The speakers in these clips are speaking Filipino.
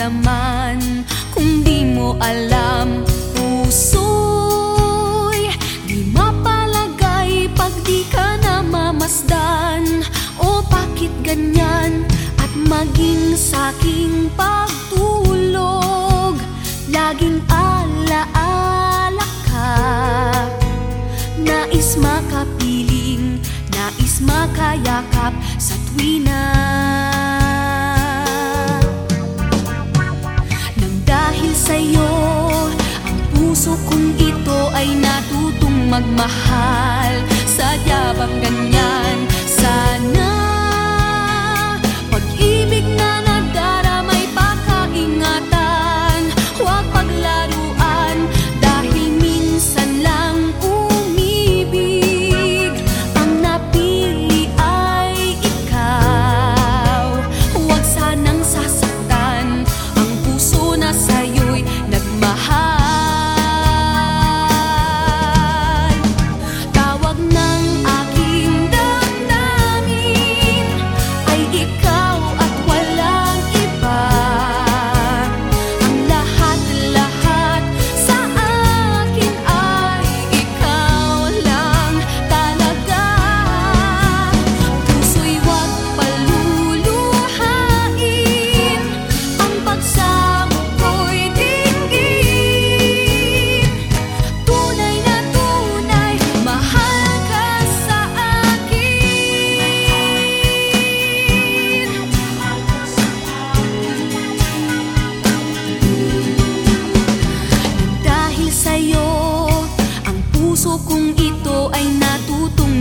nararamdaman Kung di mo alam Puso'y di mapalagay Pag di ka namamasdan. O bakit ganyan? At maging saking pagtulog Laging alaala ka. Nais makapiling Nais makayakap sa tuwina magmahal Sadya bang ganyan? Sana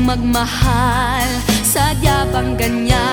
magmahal Sadya bang ganyan?